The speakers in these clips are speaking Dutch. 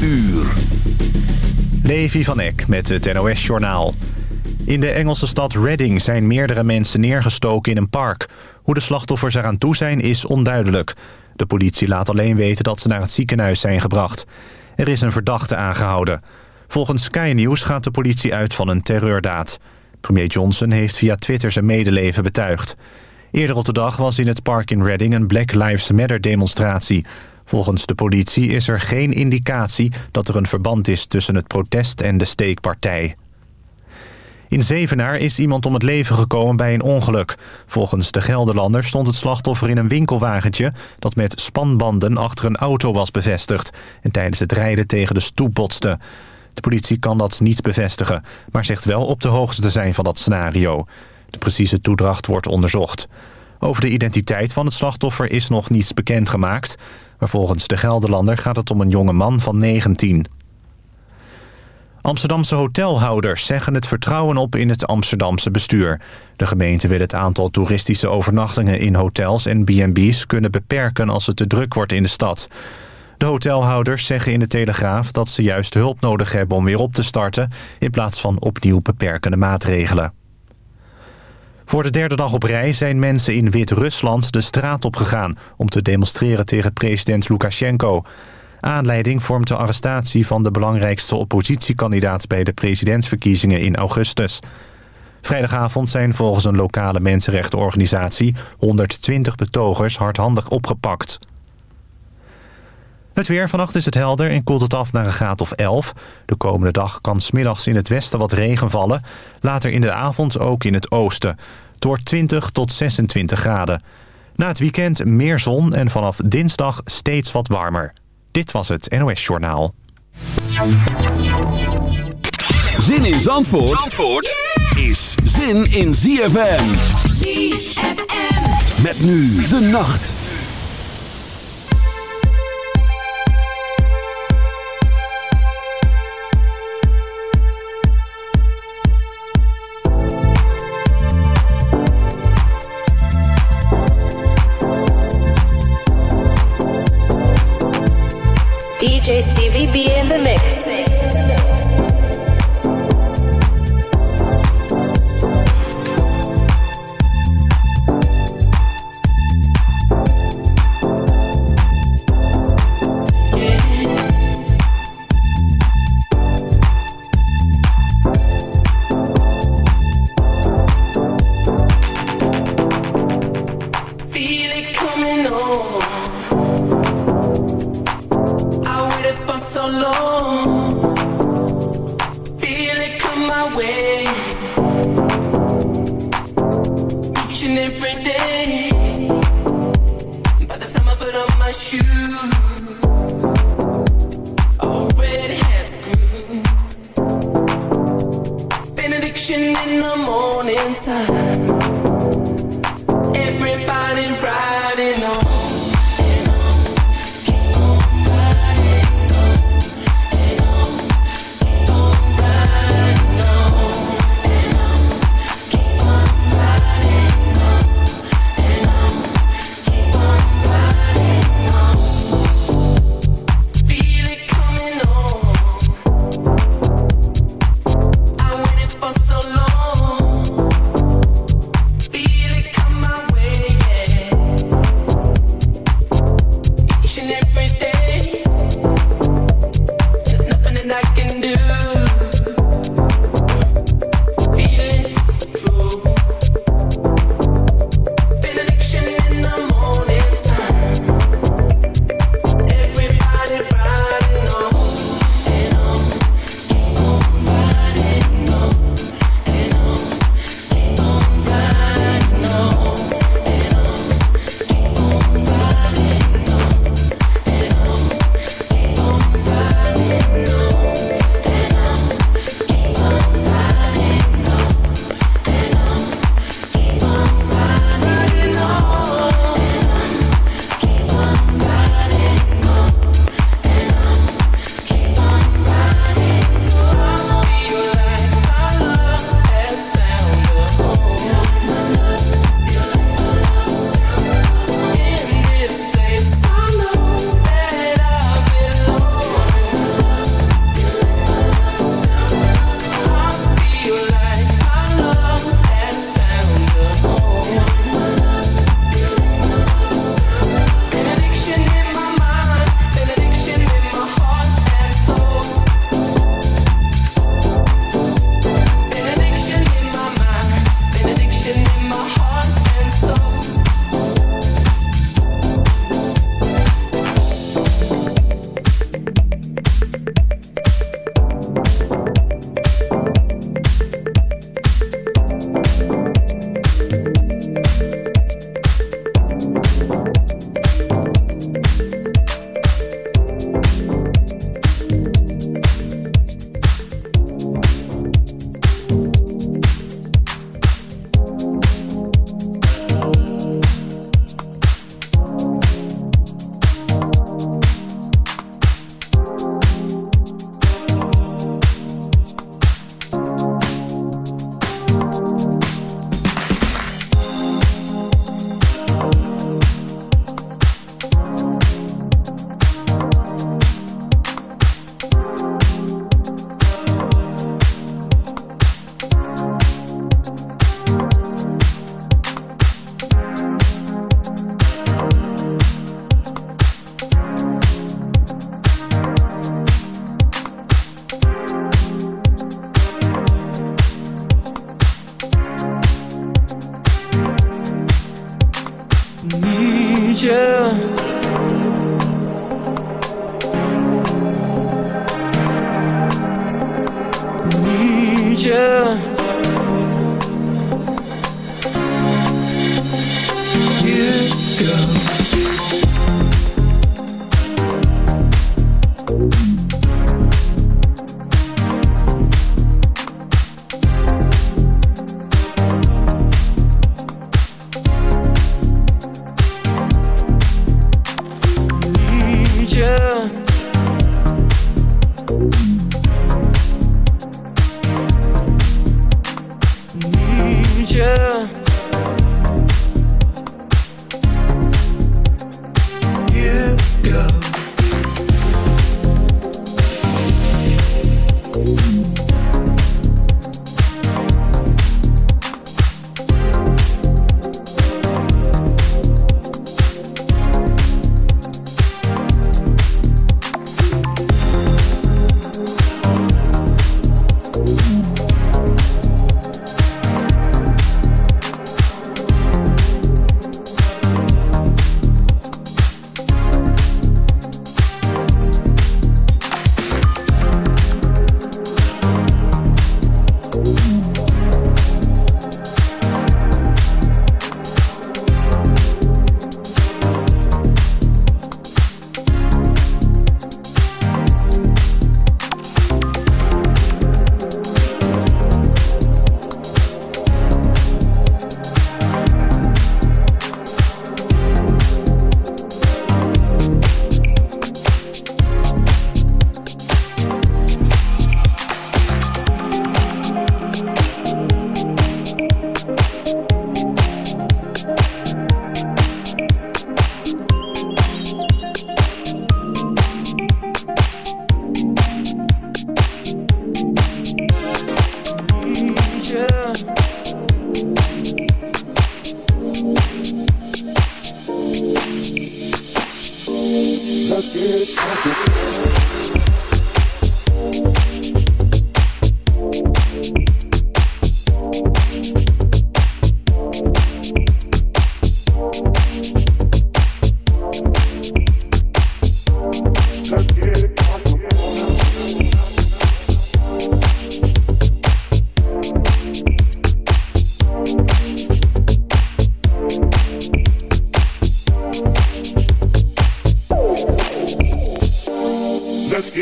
uur. Levi van Eck met het NOS-journaal. In de Engelse stad Reading zijn meerdere mensen neergestoken in een park. Hoe de slachtoffers eraan toe zijn is onduidelijk. De politie laat alleen weten dat ze naar het ziekenhuis zijn gebracht. Er is een verdachte aangehouden. Volgens Sky News gaat de politie uit van een terreurdaad. Premier Johnson heeft via Twitter zijn medeleven betuigd. Eerder op de dag was in het park in Reading een Black Lives Matter demonstratie. Volgens de politie is er geen indicatie dat er een verband is tussen het protest en de steekpartij. In Zevenaar is iemand om het leven gekomen bij een ongeluk. Volgens de Gelderlander stond het slachtoffer in een winkelwagentje... dat met spanbanden achter een auto was bevestigd... en tijdens het rijden tegen de stoep botste. De politie kan dat niet bevestigen... maar zegt wel op de hoogte te zijn van dat scenario. De precieze toedracht wordt onderzocht. Over de identiteit van het slachtoffer is nog niets bekendgemaakt... maar volgens de Gelderlander gaat het om een jonge man van 19. Amsterdamse hotelhouders zeggen het vertrouwen op in het Amsterdamse bestuur. De gemeente wil het aantal toeristische overnachtingen in hotels en B&B's kunnen beperken als het te druk wordt in de stad. De hotelhouders zeggen in de Telegraaf dat ze juist hulp nodig hebben om weer op te starten... in plaats van opnieuw beperkende maatregelen. Voor de derde dag op rij zijn mensen in Wit-Rusland de straat opgegaan... om te demonstreren tegen president Lukashenko. Aanleiding vormt de arrestatie van de belangrijkste oppositiekandidaat... bij de presidentsverkiezingen in augustus. Vrijdagavond zijn volgens een lokale mensenrechtenorganisatie... 120 betogers hardhandig opgepakt. Het weer. Vannacht is het helder en koelt het af naar een graad of 11. De komende dag kan smiddags in het westen wat regen vallen. Later in de avond ook in het oosten. Het wordt 20 tot 26 graden. Na het weekend meer zon en vanaf dinsdag steeds wat warmer. Dit was het NOS Journaal. Zin in Zandvoort, Zandvoort is zin in ZFM. ZFM. Met nu de nacht.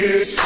It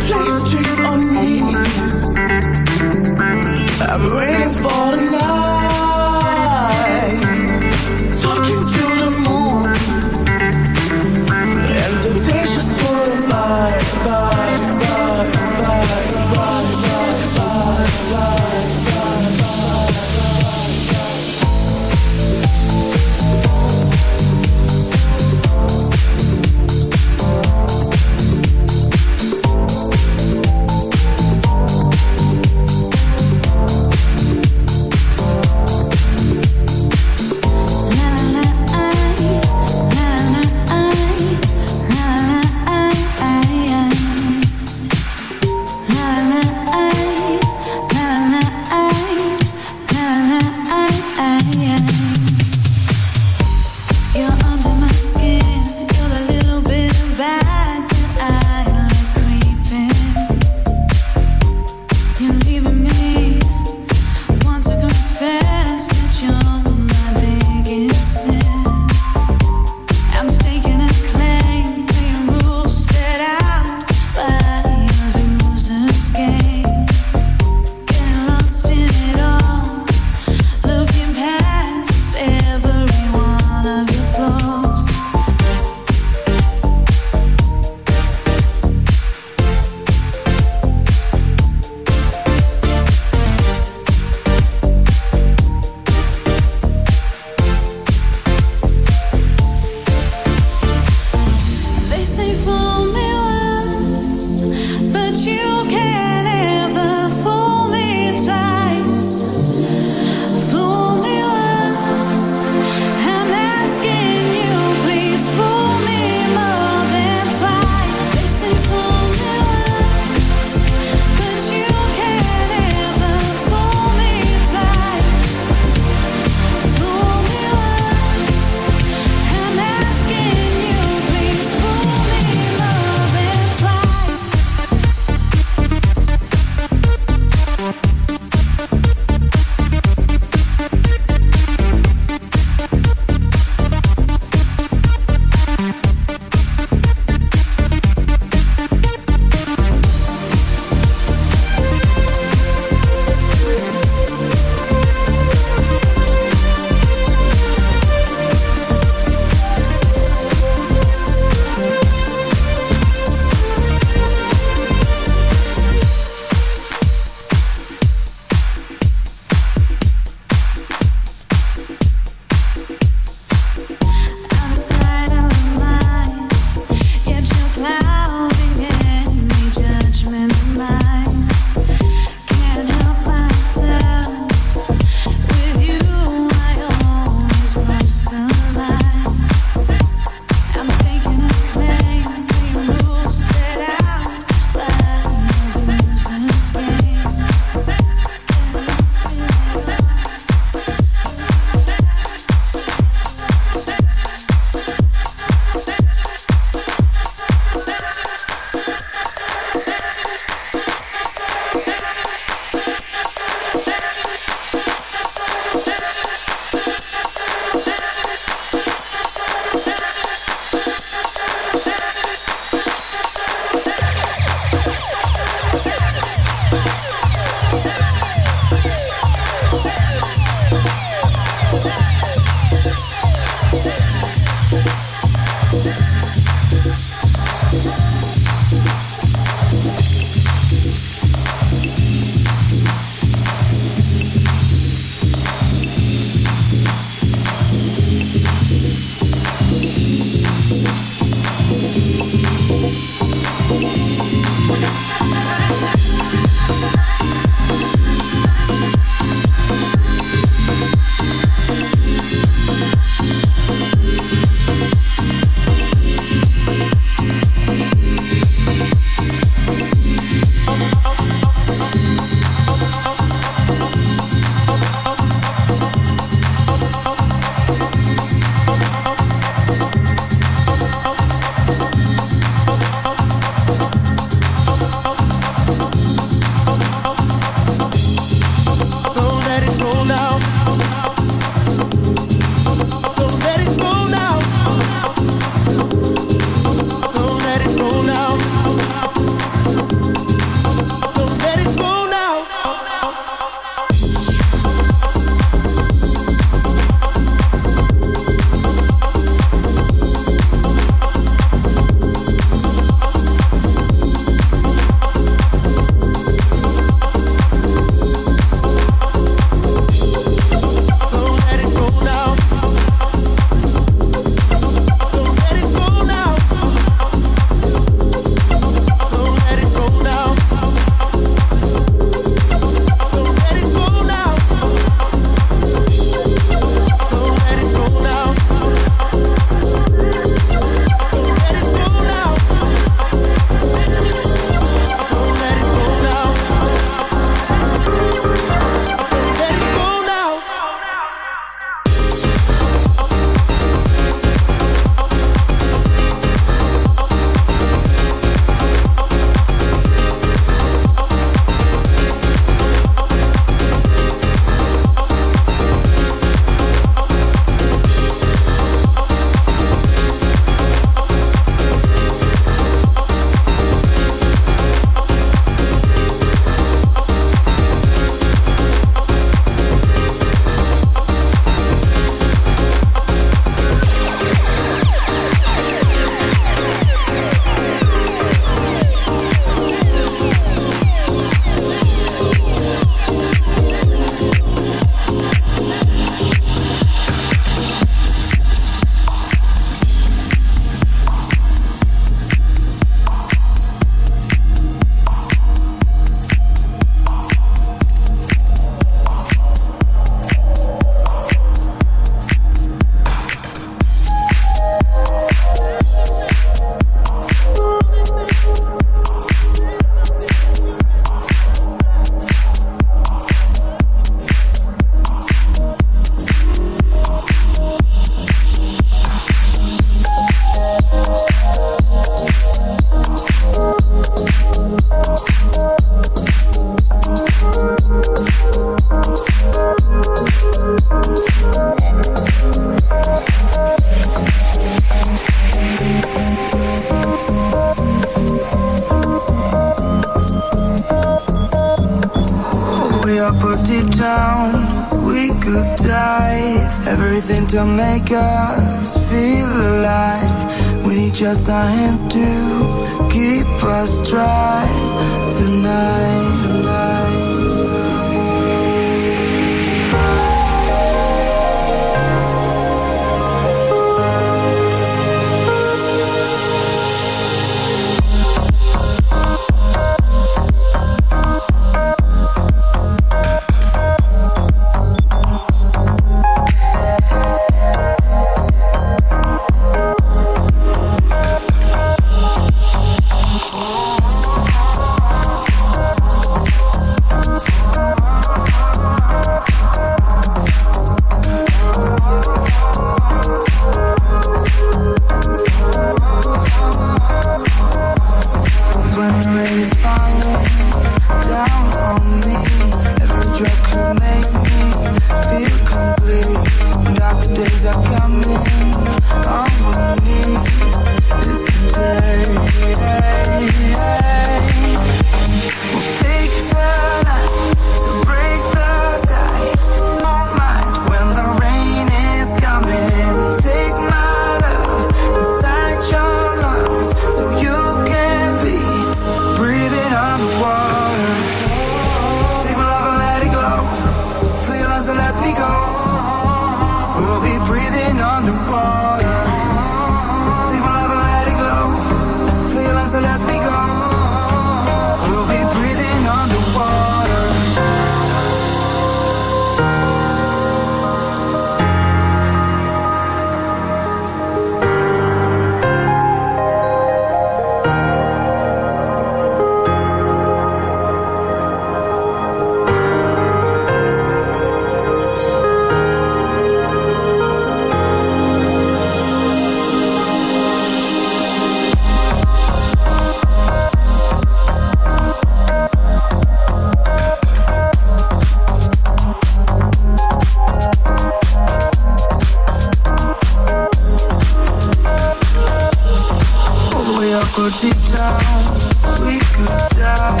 we could die.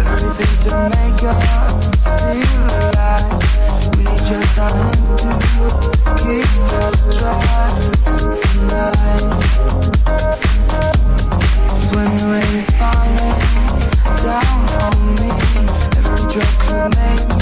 Everything to make us feel alive. We to us when the rain is falling down on me, every you make